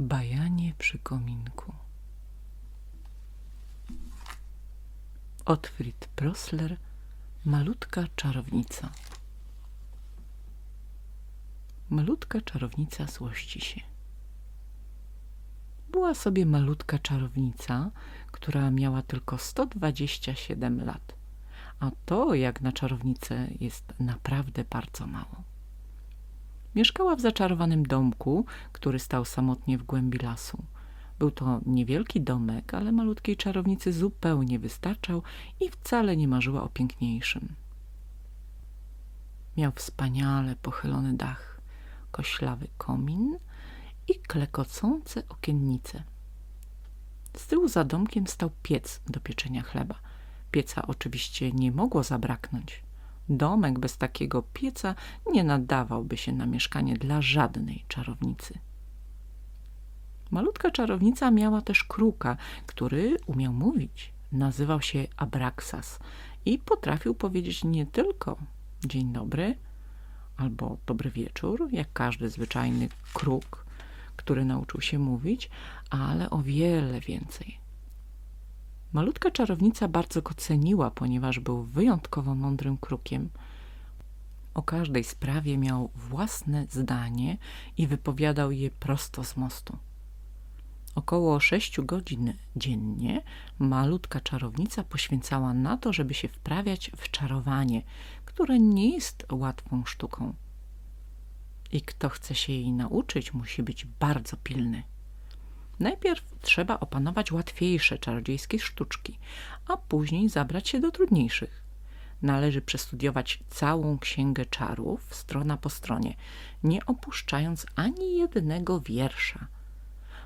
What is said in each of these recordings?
Bajanie przy kominku Otfried Prosler Malutka czarownica Malutka czarownica złości się. Była sobie malutka czarownica, która miała tylko 127 lat. A to, jak na czarownicę, jest naprawdę bardzo mało. Mieszkała w zaczarowanym domku, który stał samotnie w głębi lasu. Był to niewielki domek, ale malutkiej czarownicy zupełnie wystarczał i wcale nie marzyła o piękniejszym. Miał wspaniale pochylony dach, koślawy komin i klekocące okiennice. Z tyłu za domkiem stał piec do pieczenia chleba. Pieca oczywiście nie mogło zabraknąć. Domek bez takiego pieca nie nadawałby się na mieszkanie dla żadnej czarownicy. Malutka czarownica miała też kruka, który umiał mówić. Nazywał się Abraxas i potrafił powiedzieć nie tylko dzień dobry albo dobry wieczór, jak każdy zwyczajny kruk, który nauczył się mówić, ale o wiele więcej. Malutka czarownica bardzo go ceniła, ponieważ był wyjątkowo mądrym krukiem. O każdej sprawie miał własne zdanie i wypowiadał je prosto z mostu. Około sześciu godzin dziennie malutka czarownica poświęcała na to, żeby się wprawiać w czarowanie, które nie jest łatwą sztuką. I kto chce się jej nauczyć, musi być bardzo pilny. Najpierw trzeba opanować łatwiejsze czarodziejskie sztuczki, a później zabrać się do trudniejszych. Należy przestudiować całą księgę czarów, strona po stronie, nie opuszczając ani jednego wiersza.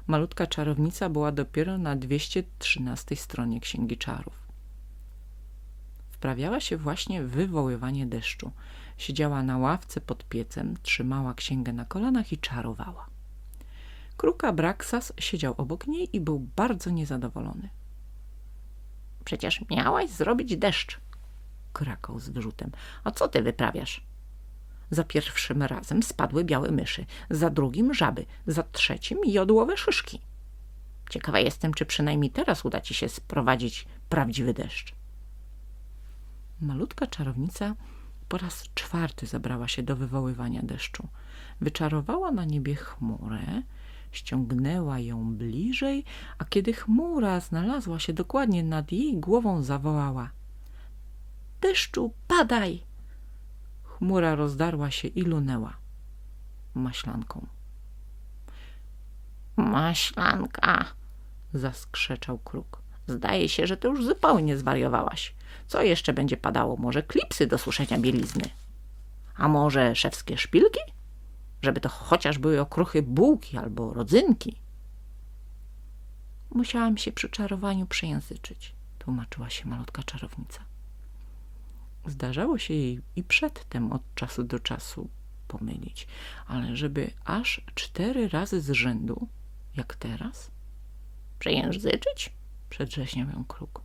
Malutka czarownica była dopiero na 213 stronie księgi czarów. Wprawiała się właśnie w wywoływanie deszczu. Siedziała na ławce pod piecem, trzymała księgę na kolanach i czarowała. Kruka Braxas siedział obok niej i był bardzo niezadowolony. Przecież miałaś zrobić deszcz, krakał z wyrzutem. A co ty wyprawiasz? Za pierwszym razem spadły białe myszy, za drugim żaby, za trzecim jodłowe szyszki. Ciekawa jestem, czy przynajmniej teraz uda ci się sprowadzić prawdziwy deszcz. Malutka czarownica po raz czwarty zabrała się do wywoływania deszczu. Wyczarowała na niebie chmurę, ściągnęła ją bliżej, a kiedy chmura znalazła się dokładnie nad jej głową, zawołała – Deszczu, padaj! Chmura rozdarła się i lunęła maślanką. Maślanka! zaskrzeczał kruk. Zdaje się, że ty już zupełnie zwariowałaś. Co jeszcze będzie padało? Może klipsy do suszenia bielizny? A może szewskie szpilki? Żeby to chociaż były okruchy bułki albo rodzynki. Musiałam się przy czarowaniu przejęzyczyć, tłumaczyła się malutka czarownica. Zdarzało się jej i przedtem od czasu do czasu pomylić, ale żeby aż cztery razy z rzędu, jak teraz? Przejęzyczyć? Przedrzeźniał ją kruk.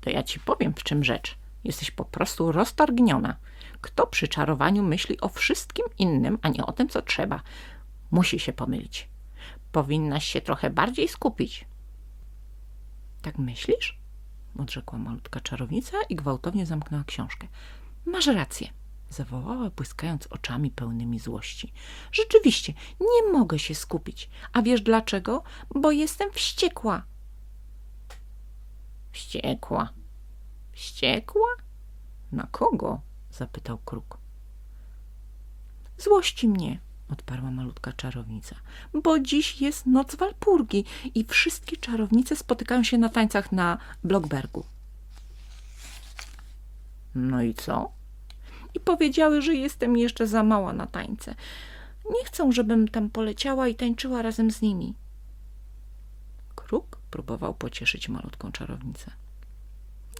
To ja ci powiem, w czym rzecz. Jesteś po prostu roztargniona. Kto przy czarowaniu myśli o wszystkim innym, a nie o tym, co trzeba? Musi się pomylić. Powinnaś się trochę bardziej skupić. Tak myślisz? Odrzekła malutka czarownica i gwałtownie zamknęła książkę. Masz rację, zawołała, błyskając oczami pełnymi złości. Rzeczywiście, nie mogę się skupić. A wiesz dlaczego? Bo jestem wściekła. Wściekła? Wściekła? Na kogo? Zapytał kruk. Złości mnie, odparła malutka czarownica, bo dziś jest noc Walpurgi i wszystkie czarownice spotykają się na tańcach na Blockbergu. No i co? I powiedziały, że jestem jeszcze za mała na tańce. Nie chcą, żebym tam poleciała i tańczyła razem z nimi. Kruk próbował pocieszyć malutką czarownicę.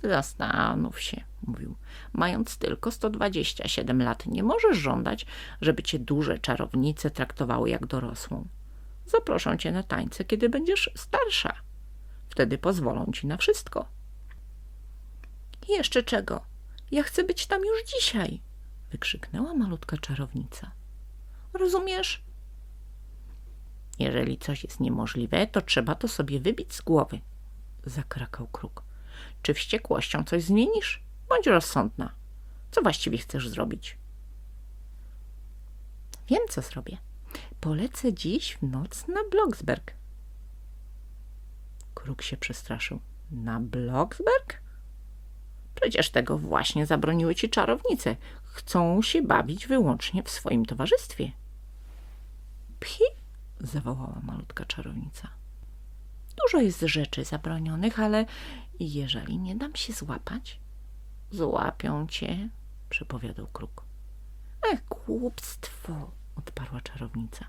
Zastanów się, mówił. Mając tylko 127 lat, nie możesz żądać, żeby cię duże czarownice traktowały jak dorosłą. Zaproszą cię na tańce, kiedy będziesz starsza. Wtedy pozwolą ci na wszystko. I jeszcze czego? Ja chcę być tam już dzisiaj, wykrzyknęła malutka czarownica. Rozumiesz? Jeżeli coś jest niemożliwe, to trzeba to sobie wybić z głowy, zakrakał kruk. Czy wściekłością coś zmienisz? Bądź rozsądna. Co właściwie chcesz zrobić? Wiem, co zrobię. Polecę dziś w noc na Bloksberg. Kruk się przestraszył. Na Bloksberg? Przecież tego właśnie zabroniły ci czarownice. Chcą się bawić wyłącznie w swoim towarzystwie. Pchi! zawołała malutka czarownica. Dużo jest rzeczy zabronionych, ale jeżeli nie dam się złapać, złapią cię, przepowiadał kruk. Ech, głupstwo, odparła czarownica.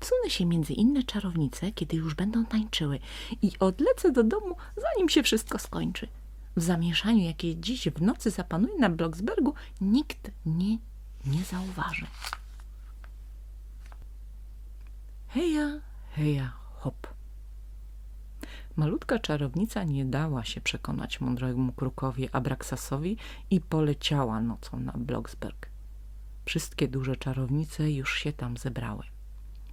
Wsunę się między inne czarownice, kiedy już będą tańczyły i odlecę do domu, zanim się wszystko skończy. W zamieszaniu, jakie dziś w nocy zapanuje na Bloksbergu, nikt mnie nie zauważy. Heja, heja, hop. Malutka czarownica nie dała się przekonać mądremu krukowi Abraksasowi i poleciała nocą na Bloksberg. Wszystkie duże czarownice już się tam zebrały.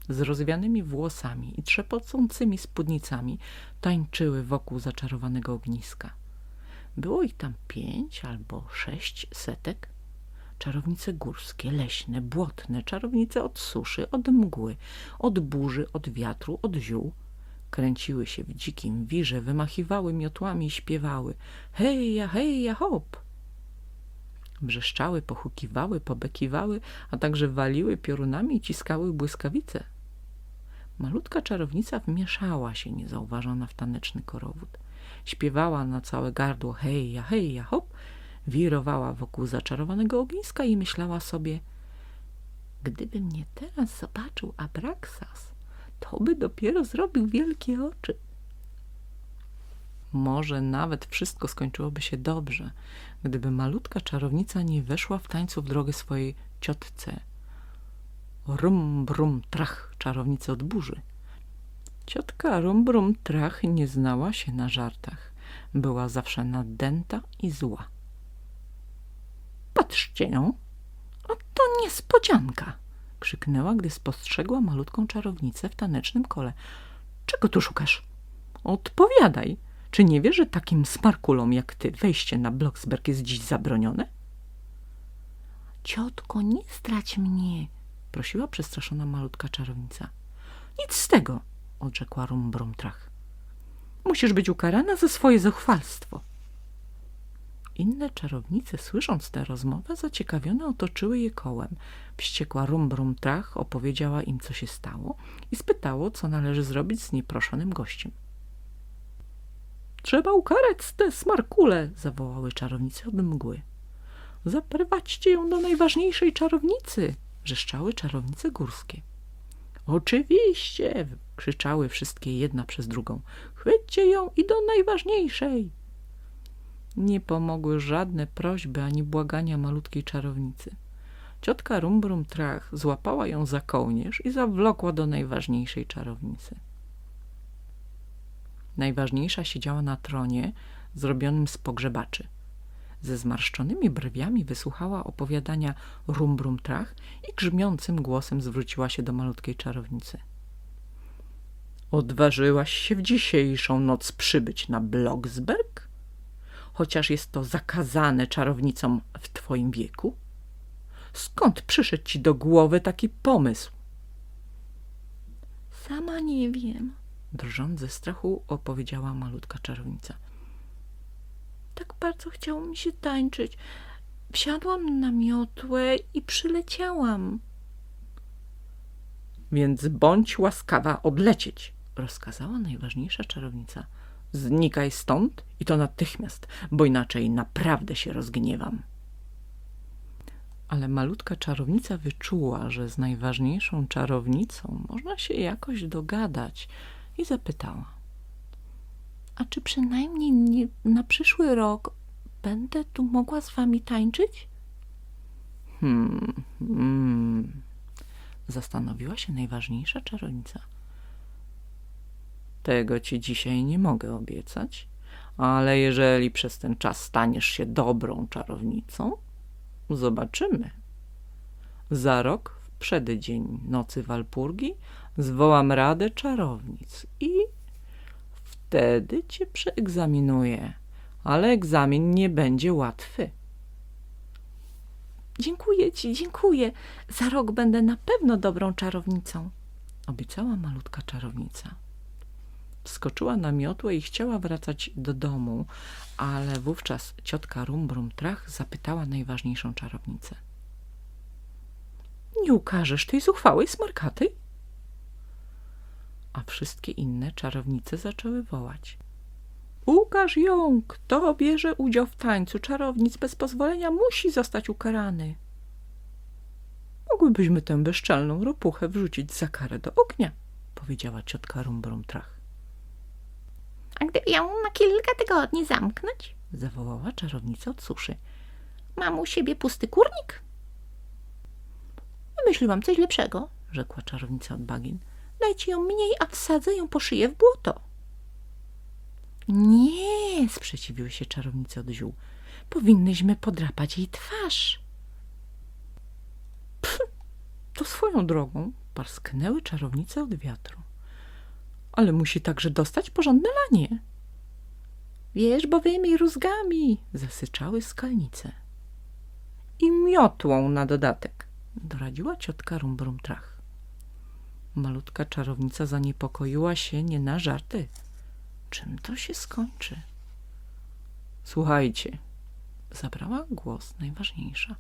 Z rozwianymi włosami i trzepocącymi spódnicami tańczyły wokół zaczarowanego ogniska. Było ich tam pięć albo sześć setek. Czarownice górskie, leśne, błotne, czarownice od suszy, od mgły, od burzy, od wiatru, od ziół. Kręciły się w dzikim wirze, wymachiwały miotłami i śpiewały heja, heja, hop! Wrzeszczały, pochukiwały, pobekiwały, a także waliły piorunami i ciskały błyskawice. Malutka czarownica wmieszała się niezauważona w taneczny korowód. Śpiewała na całe gardło heja, heja, hop, wirowała wokół zaczarowanego ogniska i myślała sobie gdyby mnie teraz zobaczył Abraxas, to by dopiero zrobił wielkie oczy. Może nawet wszystko skończyłoby się dobrze, gdyby malutka czarownica nie weszła w tańcu w drogę swojej ciotce. Rum, brum, trach, czarownicy od burzy. Ciotka rum, brum, trach nie znała się na żartach. Była zawsze nadęta i zła. Patrzcie ją, oto niespodzianka! Krzyknęła, gdy spostrzegła malutką czarownicę w tanecznym kole. Czego tu szukasz? Odpowiadaj! Czy nie wiesz, że takim smarkulom jak ty wejście na Bloksberg jest dziś zabronione? Ciotko, nie strać mnie, prosiła przestraszona malutka czarownica. Nic z tego, odrzekła Rumbrumtrach. Musisz być ukarana za swoje zuchwalstwo. Inne czarownice, słysząc tę rozmowę, zaciekawione otoczyły je kołem. Wściekła Rumbrumtrach opowiedziała im, co się stało i spytało, co należy zrobić z nieproszonym gościem. Trzeba ukarać tę smarkulę, zawołały czarownice od mgły. Zaprowadźcie ją do najważniejszej czarownicy, wrzeszczały czarownice górskie. Oczywiście, krzyczały wszystkie jedna przez drugą. Chwyćcie ją i do najważniejszej. Nie pomogły żadne prośby ani błagania malutkiej czarownicy. Ciotka Rumbrum Trach złapała ją za kołnierz i zawlokła do najważniejszej czarownicy. Najważniejsza siedziała na tronie zrobionym z pogrzebaczy. Ze zmarszczonymi brwiami wysłuchała opowiadania Rumbrum Trach i grzmiącym głosem zwróciła się do malutkiej czarownicy. Odważyłaś się w dzisiejszą noc przybyć na Bloksberg? Chociaż jest to zakazane czarownicom w twoim wieku? Skąd przyszedł ci do głowy taki pomysł? Sama nie wiem, drżąc ze strachu opowiedziała malutka czarownica. Tak bardzo chciało mi się tańczyć. Wsiadłam na miotłę i przyleciałam. Więc bądź łaskawa odlecieć, rozkazała najważniejsza czarownica. Znikaj stąd i to natychmiast, bo inaczej naprawdę się rozgniewam. Ale malutka czarownica wyczuła, że z najważniejszą czarownicą można się jakoś dogadać i zapytała. A czy przynajmniej nie, na przyszły rok będę tu mogła z wami tańczyć? Hmm, hmm. Zastanowiła się najważniejsza czarownica. Tego ci dzisiaj nie mogę obiecać, ale jeżeli przez ten czas staniesz się dobrą czarownicą, zobaczymy. Za rok, w przeddzień nocy Walpurgi, zwołam radę czarownic i wtedy cię przeegzaminuję, ale egzamin nie będzie łatwy. Dziękuję ci, dziękuję. Za rok będę na pewno dobrą czarownicą. Obiecała malutka czarownica. Wskoczyła na miotłę i chciała wracać do domu, ale wówczas ciotka Rumbrum Trach zapytała najważniejszą czarownicę. Nie ukażesz tej zuchwałej smarkaty? A wszystkie inne czarownice zaczęły wołać. Ukaż ją! Kto bierze udział w tańcu czarownic bez pozwolenia musi zostać ukarany. Mogłybyśmy tę bezczelną ropuchę wrzucić za karę do ognia, powiedziała ciotka Rumbrum Trach. A gdyby ją na kilka tygodni zamknąć? Zawołała czarownica od suszy. Mam u siebie pusty kurnik? Wymyśliłam coś lepszego, rzekła czarownica od bagien. Dajcie ją mniej, a wsadzę ją po szyję w błoto. Nie, sprzeciwiły się czarownice od ziół. Powinnyśmy podrapać jej twarz. Pff, to swoją drogą parsknęły czarownice od wiatru. Ale musi także dostać porządne lanie. Wierzbowymi rózgami zasyczały skalnice. I miotłą na dodatek, doradziła ciotka Rumbrum Trach. Malutka czarownica zaniepokoiła się nie na żarty. Czym to się skończy? Słuchajcie, zabrała głos najważniejsza,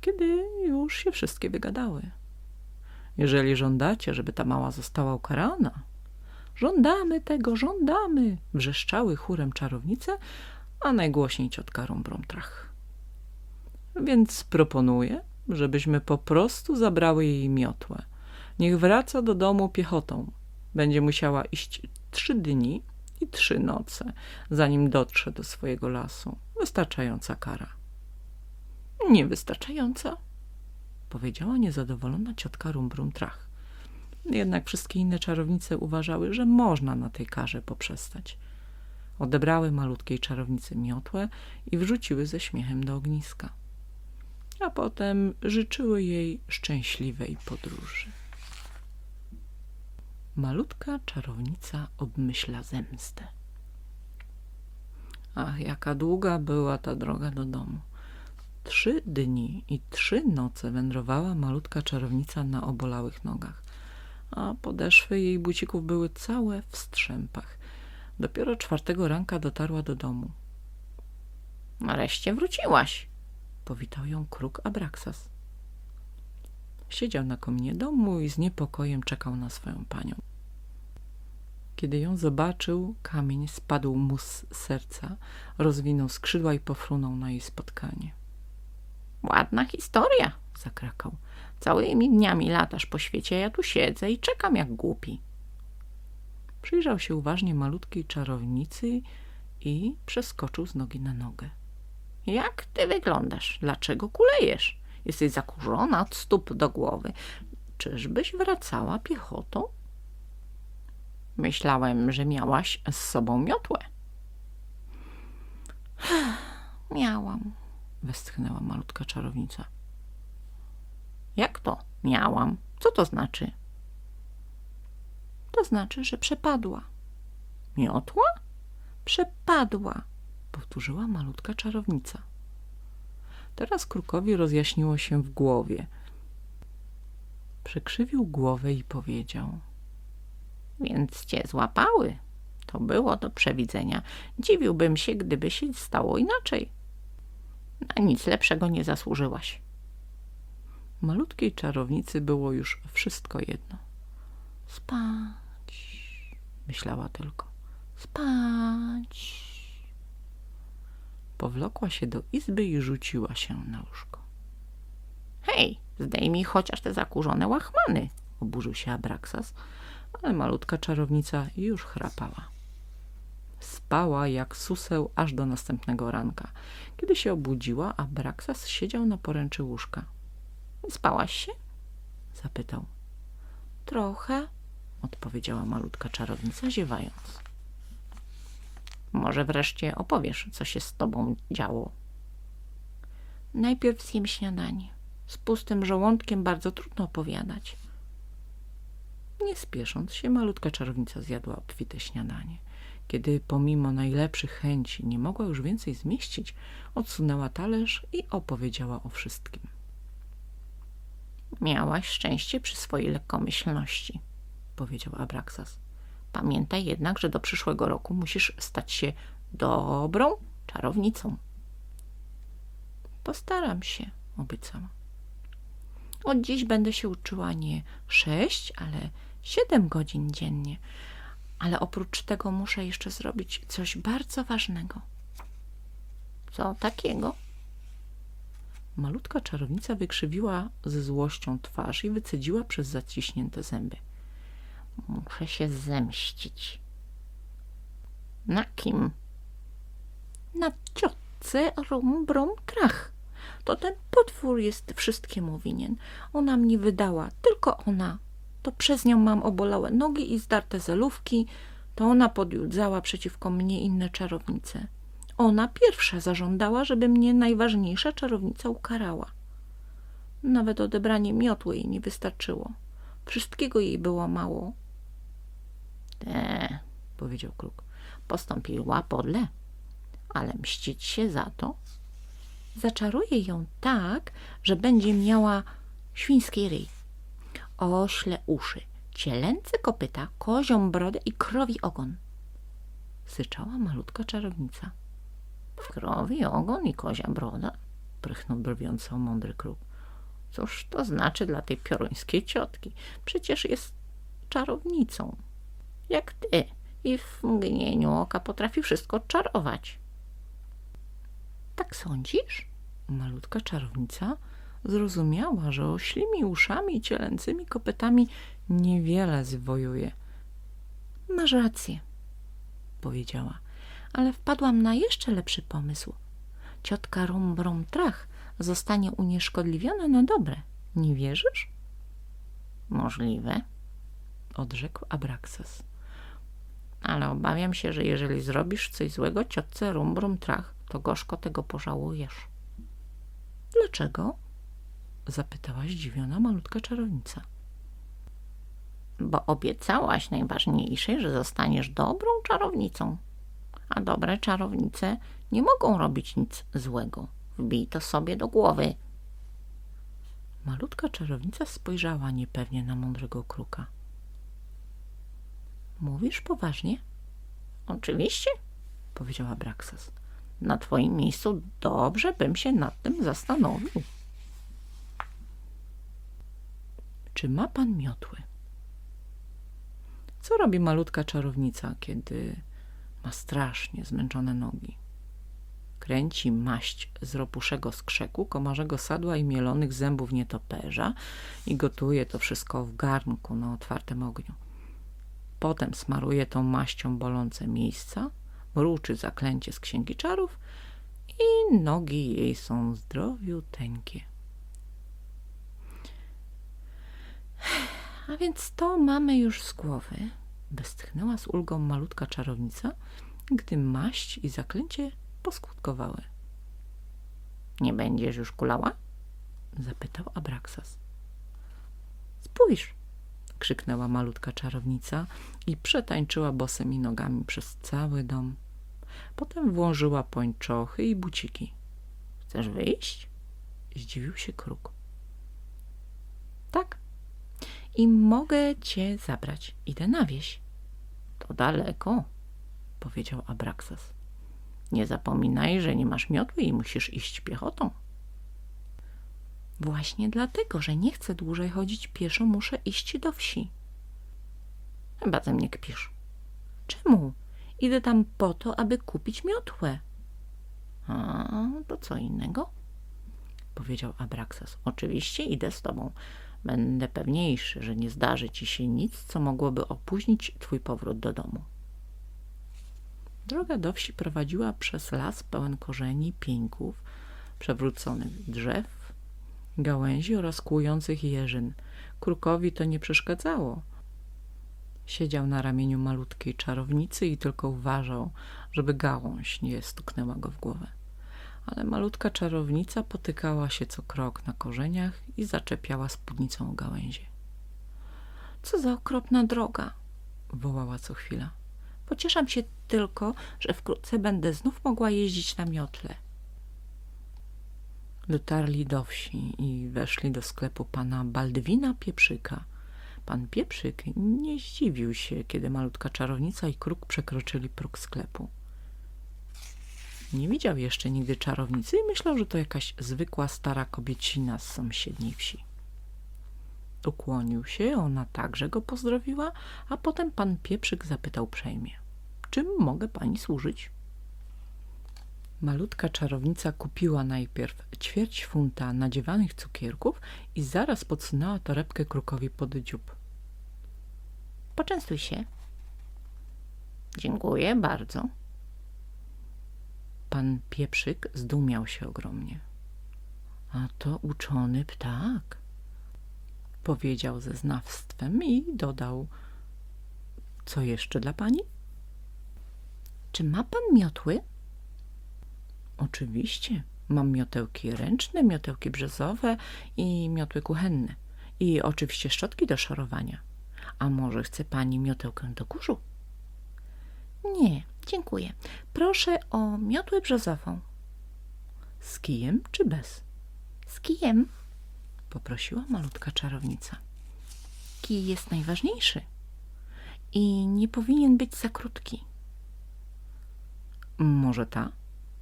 kiedy już się wszystkie wygadały. Jeżeli żądacie, żeby ta mała została ukarana, żądamy tego, żądamy, wrzeszczały chórem czarownice, a najgłośniej ciotka Rumbrumtrach. Więc proponuję, żebyśmy po prostu zabrały jej miotłę. Niech wraca do domu piechotą. Będzie musiała iść trzy dni i trzy noce, zanim dotrze do swojego lasu. Wystarczająca kara. Niewystarczająca, powiedziała niezadowolona ciotka Rumbrum Trach. Jednak wszystkie inne czarownice uważały, że można na tej karze poprzestać. Odebrały malutkiej czarownicy miotłę i wrzuciły ze śmiechem do ogniska. A potem życzyły jej szczęśliwej podróży. Malutka czarownica obmyśla zemstę. Ach, jaka długa była ta droga do domu. Trzy dni i trzy noce wędrowała malutka czarownica na obolałych nogach, a podeszwy jej bucików były całe w strzępach. Dopiero czwartego ranka dotarła do domu. Nareszcie wróciłaś, powitał ją kruk Abraxas. Siedział na kominie domu i z niepokojem czekał na swoją panią. Kiedy ją zobaczył, kamień spadł mu z serca, rozwinął skrzydła i pofrunął na jej spotkanie. Ładna historia, zakrakał. Całymi dniami latasz po świecie, a ja tu siedzę i czekam jak głupi. Przyjrzał się uważnie malutkiej czarownicy i przeskoczył z nogi na nogę. Jak ty wyglądasz? Dlaczego kulejesz? Jesteś zakurzona od stóp do głowy. Czyżbyś wracała piechotą? Myślałem, że miałaś z sobą miotłę. Miałam, westchnęła malutka czarownica. Jak to miałam? Co to znaczy? To znaczy, że przepadła. Miotła? Przepadła, powtórzyła malutka czarownica. Teraz krukowi rozjaśniło się w głowie. Przekrzywił głowę i powiedział – więc cię złapały. To było do przewidzenia. Dziwiłbym się, gdyby się stało inaczej. Na nic lepszego nie zasłużyłaś. Malutkiej czarownicy było już wszystko jedno. Spać, myślała tylko. Spać. Powlokła się do izby i rzuciła się na łóżko. Hej, zdejmij chociaż te zakurzone łachmany, oburzył się Abraxas, ale malutka czarownica już chrapała. Spała jak suseł aż do następnego ranka. Kiedy się obudziła, a Braxas siedział na poręczy łóżka. Spałaś się? zapytał. Trochę, odpowiedziała malutka czarownica, ziewając. Może wreszcie opowiesz, co się z tobą działo. Najpierw zjem śniadanie. Z pustym żołądkiem bardzo trudno opowiadać. Nie spiesząc się, malutka czarownica zjadła obfite śniadanie. Kiedy pomimo najlepszych chęci nie mogła już więcej zmieścić, odsunęła talerz i opowiedziała o wszystkim. Miałaś szczęście przy swojej lekkomyślności, powiedział Abraxas. Pamiętaj jednak, że do przyszłego roku musisz stać się dobrą czarownicą. Postaram się, obiecała. Od dziś będę się uczyła nie sześć, ale siedem godzin dziennie. Ale oprócz tego muszę jeszcze zrobić coś bardzo ważnego. Co takiego? Malutka czarownica wykrzywiła ze złością twarz i wycedziła przez zaciśnięte zęby. Muszę się zemścić. Na kim? Na ciotce rum brom trach. To ten potwór jest wszystkiemu winien. Ona mnie wydała, tylko ona. To przez nią mam obolałe nogi i zdarte zelówki. To ona podjudzała przeciwko mnie inne czarownice. Ona pierwsza zażądała, żeby mnie najważniejsza czarownica ukarała. Nawet odebranie miotły jej nie wystarczyło. Wszystkiego jej było mało. Te, powiedział kruk, postąpiła podle, ale mścić się za to? Zaczaruję ją tak, że będzie miała świński ryj, ośle uszy, cielęce kopyta, kozią brodę i krowi ogon. Syczała malutka czarownica. Krowi ogon i kozia broda? Prychnął brwiąco mądry kruk. Cóż to znaczy dla tej pioruńskiej ciotki? Przecież jest czarownicą. Jak ty i w mgnieniu oka potrafi wszystko czarować. Tak sądzisz? Malutka czarownica zrozumiała, że oślimi uszami i cielęcymi kopytami niewiele zwojuje. Masz rację, powiedziała, ale wpadłam na jeszcze lepszy pomysł. Ciotka Rum Brum Trach zostanie unieszkodliwiona na dobre. Nie wierzysz? Możliwe, odrzekł Abraxas. Ale obawiam się, że jeżeli zrobisz coś złego ciotce Rum Brum Trach, to gorzko tego pożałujesz. Dlaczego? zapytała zdziwiona malutka czarownica. Bo obiecałaś najważniejszej, że zostaniesz dobrą czarownicą. A dobre czarownice nie mogą robić nic złego. Wbij to sobie do głowy. Malutka czarownica spojrzała niepewnie na mądrego kruka. Mówisz poważnie? Oczywiście, powiedziała Braxas. Na twoim miejscu dobrze bym się nad tym zastanowił. Czy ma pan miotły? Co robi malutka czarownica, kiedy ma strasznie zmęczone nogi? Kręci maść z ropuszego skrzeku, komarzego sadła i mielonych zębów nietoperza i gotuje to wszystko w garnku na otwartym ogniu. Potem smaruje tą maścią bolące miejsca, mruczy zaklęcie z księgi czarów i nogi jej są zdrowiuteńkie. A więc to mamy już z głowy, westchnęła z ulgą malutka czarownica, gdy maść i zaklęcie poskutkowały. Nie będziesz już kulała? zapytał Abraxas. Spójrz, krzyknęła malutka czarownica i przetańczyła bosymi nogami przez cały dom. Potem włożyła pończochy i buciki. Chcesz wyjść? Zdziwił się kruk. Tak. I mogę cię zabrać. Idę na wieś. To daleko, powiedział Abraxas. Nie zapominaj, że nie masz miotły i musisz iść piechotą. Właśnie dlatego, że nie chcę dłużej chodzić pieszo, muszę iść do wsi. Chyba ze mnie kpisz. Czemu? Idę tam po to, aby kupić miotłę. A, to co innego? Powiedział Abraxas. Oczywiście idę z tobą. Będę pewniejszy, że nie zdarzy ci się nic, co mogłoby opóźnić twój powrót do domu. Droga do wsi prowadziła przez las pełen korzeni, pieńków, przewróconych drzew, gałęzi oraz kłujących jeżyn. Krukowi to nie przeszkadzało. Siedział na ramieniu malutkiej czarownicy i tylko uważał, żeby gałąź nie stuknęła go w głowę. Ale malutka czarownica potykała się co krok na korzeniach i zaczepiała spódnicą o gałęzie. Co za okropna droga, wołała co chwila. Pocieszam się tylko, że wkrótce będę znów mogła jeździć na miotle. Dotarli do wsi i weszli do sklepu pana Baldwina Pieprzyka. Pan Pieprzyk nie zdziwił się, kiedy malutka czarownica i kruk przekroczyli próg sklepu. Nie widział jeszcze nigdy czarownicy i myślał, że to jakaś zwykła stara kobiecina z sąsiedniej wsi. Ukłonił się, ona także go pozdrowiła, a potem pan Pieprzyk zapytał uprzejmie. Czym mogę pani służyć? Malutka czarownica kupiła najpierw ćwierć funta nadziewanych cukierków i zaraz podsunęła torebkę krukowi pod dziób. Poczęstuj się. Dziękuję bardzo. Pan Pieprzyk zdumiał się ogromnie. A to uczony ptak, powiedział ze znawstwem i dodał. Co jeszcze dla pani? Czy ma pan miotły? Oczywiście. Mam miotełki ręczne, miotełki brzezowe i miotły kuchenne. I oczywiście szczotki do szorowania. A może chce pani miotełkę do kurzu? Nie, dziękuję. Proszę o miotłę brzozową. Z kijem czy bez? Z kijem. Poprosiła malutka czarownica. Kij jest najważniejszy i nie powinien być za krótki. Może ta?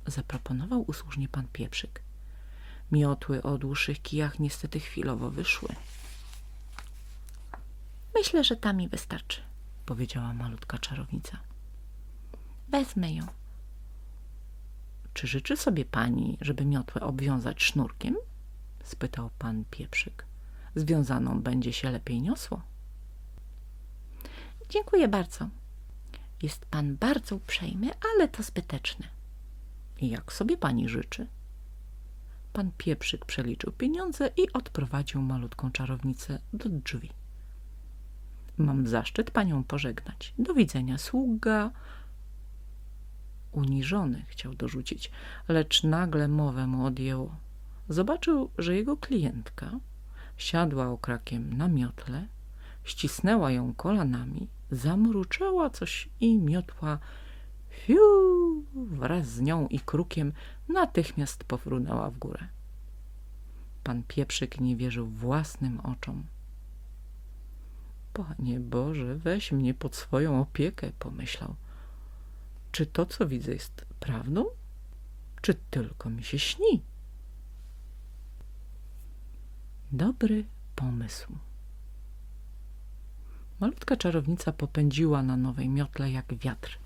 Zaproponował usłużnie pan Pieprzyk. Miotły o dłuższych kijach niestety chwilowo wyszły. Myślę, że ta mi wystarczy, Powiedziała malutka czarownica. Wezmę ją. Czy życzy sobie pani, żeby miotłę obwiązać sznurkiem? spytał pan Pieprzyk. Związaną będzie się lepiej niosło. Dziękuję bardzo. Jest pan bardzo uprzejmy, ale to zbyteczne. Jak sobie pani życzy? Pan Pieprzyk przeliczył pieniądze i odprowadził malutką czarownicę do drzwi. Mam zaszczyt panią pożegnać. Do widzenia, sługa. Uniżony chciał dorzucić, lecz nagle mowę mu odjęło. Zobaczył, że jego klientka siadła okrakiem na miotle, ścisnęła ją kolanami, zamruczała coś i miotła fiu wraz z nią i krukiem natychmiast powrunęła w górę. Pan Pieprzyk nie wierzył własnym oczom. Panie Boże, weź mnie pod swoją opiekę, pomyślał. Czy to, co widzę, jest prawdą? Czy tylko mi się śni? Dobry pomysł. Malutka czarownica popędziła na nowej miotle jak wiatr.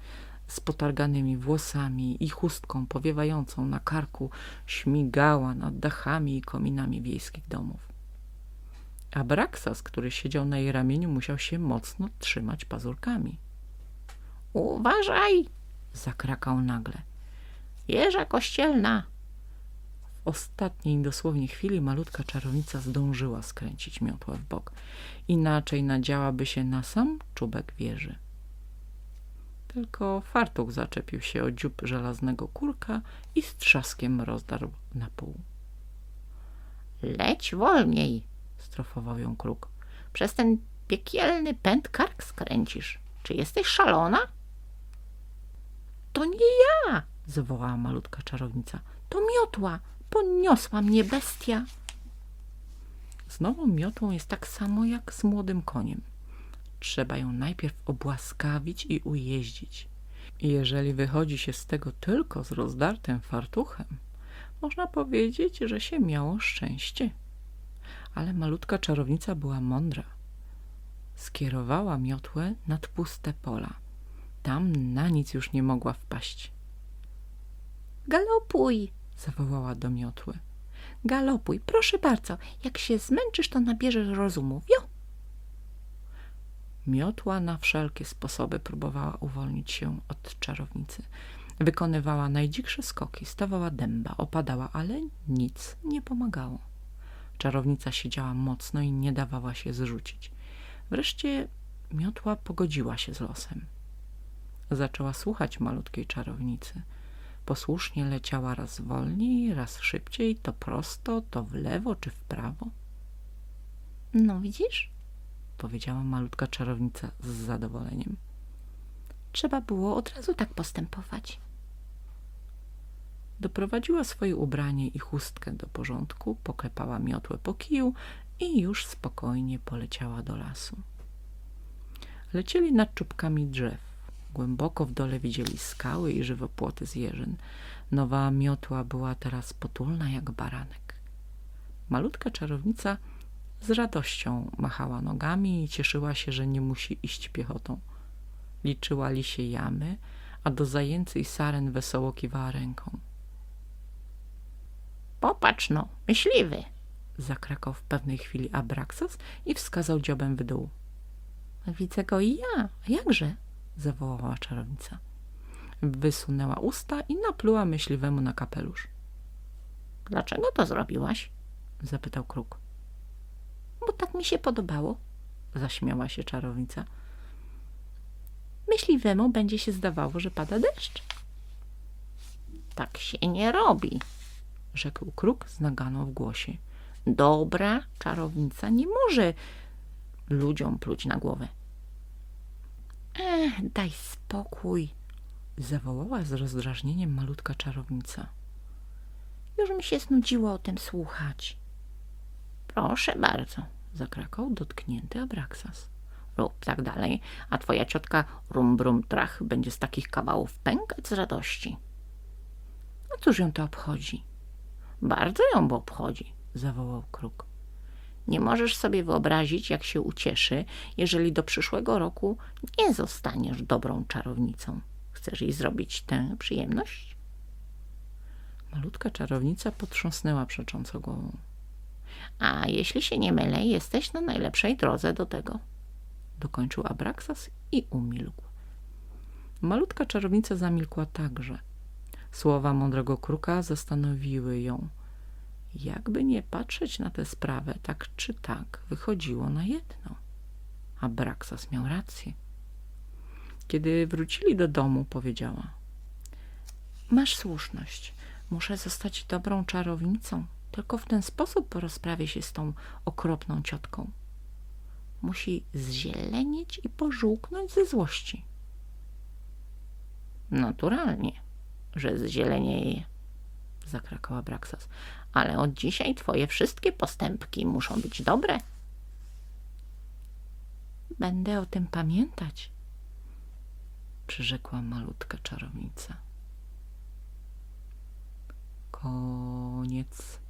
Z potarganymi włosami i chustką powiewającą na karku śmigała nad dachami i kominami wiejskich domów. A Braksas, który siedział na jej ramieniu, musiał się mocno trzymać pazurkami. Uważaj! Zakrakał nagle. Jeża kościelna! W ostatniej dosłownie chwili malutka czarownica zdążyła skręcić miotłę w bok. Inaczej nadziałaby się na sam czubek wieży. Tylko fartuch zaczepił się o dziób żelaznego kurka i z trzaskiem rozdarł na pół. Leć wolniej! Strofował ją kruk. Przez ten piekielny pęd kark skręcisz. Czy jesteś szalona? To nie ja! Zawołała malutka czarownica. To miotła! Poniosła mnie bestia! Z nową miotłą jest tak samo jak z młodym koniem. Trzeba ją najpierw obłaskawić i ujeździć. I jeżeli wychodzi się z tego tylko z rozdartym fartuchem, można powiedzieć, że się miało szczęście. Ale malutka czarownica była mądra. Skierowała miotłę nad puste pola. Tam na nic już nie mogła wpaść. Galopuj! Zawołała do miotły. Galopuj, proszę bardzo. Jak się zmęczysz, to nabierzesz rozumu. Wio! Miotła na wszelkie sposoby próbowała uwolnić się od czarownicy. Wykonywała najdziksze skoki, stawała dęba, opadała, ale nic nie pomagało. Czarownica siedziała mocno i nie dawała się zrzucić. Wreszcie miotła pogodziła się z losem. Zaczęła słuchać malutkiej czarownicy. Posłusznie leciała raz wolniej, raz szybciej, to prosto, to w lewo czy w prawo. No widzisz? powiedziała malutka czarownica z zadowoleniem. Trzeba było od razu tak postępować. Doprowadziła swoje ubranie i chustkę do porządku, poklepała miotłę po kiju i już spokojnie poleciała do lasu. Lecieli nad czubkami drzew. Głęboko w dole widzieli skały i żywopłoty z jeżyn. Nowa miotła była teraz potulna jak baranek. Malutka czarownica z radością machała nogami i cieszyła się, że nie musi iść piechotą. Liczyła lisie jamy, a do zajęcy i saren wesoło kiwała ręką. Popatrz no, myśliwy. Zakrakał w pewnej chwili Abraxas i wskazał dziobem w dół. Widzę go i ja. Jakże? Zawołała czarownica. Wysunęła usta i napluła myśliwemu na kapelusz. Dlaczego to zrobiłaś? Zapytał kruk. Bo tak mi się podobało. Zaśmiała się czarownica. Myśliwemu będzie się zdawało, że pada deszcz. Tak się nie robi, Rzekł kruk z naganą w głosie. Dobra czarownica nie może ludziom pluć na głowę. Ech, daj spokój. Zawołała z rozdrażnieniem malutka czarownica. Już mi się znudziło o tym słuchać. Proszę bardzo, Zakrakał dotknięty Abraxas. rób tak dalej, a twoja ciotka rum brum trach będzie z takich kawałów pękać z radości. A cóż ją to obchodzi? Bardzo ją obchodzi. Zawołał kruk. Nie możesz sobie wyobrazić, jak się ucieszy, jeżeli do przyszłego roku nie zostaniesz dobrą czarownicą. Chcesz jej zrobić tę przyjemność? Malutka czarownica potrząsnęła przecząco głową. A jeśli się nie mylę, jesteś na najlepszej drodze do tego. Dokończył Abraxas i umilkł. Malutka czarownica zamilkła także. Słowa mądrego kruka zastanowiły ją. Jakby nie patrzeć na tę sprawę, tak czy tak wychodziło na jedno. Abraxas miał rację. Kiedy wrócili do domu, powiedziała Masz słuszność. Muszę zostać dobrą czarownicą. Tylko w ten sposób porozprawię się z tą okropną ciotką. Musi zzielenieć i pożółknąć ze złości. Naturalnie, że zzielenieje, zakrakała Braxas. Ale od dzisiaj twoje wszystkie postępki muszą być dobre. Będę o tym pamiętać, przyrzekła malutka czarownica. Koniec.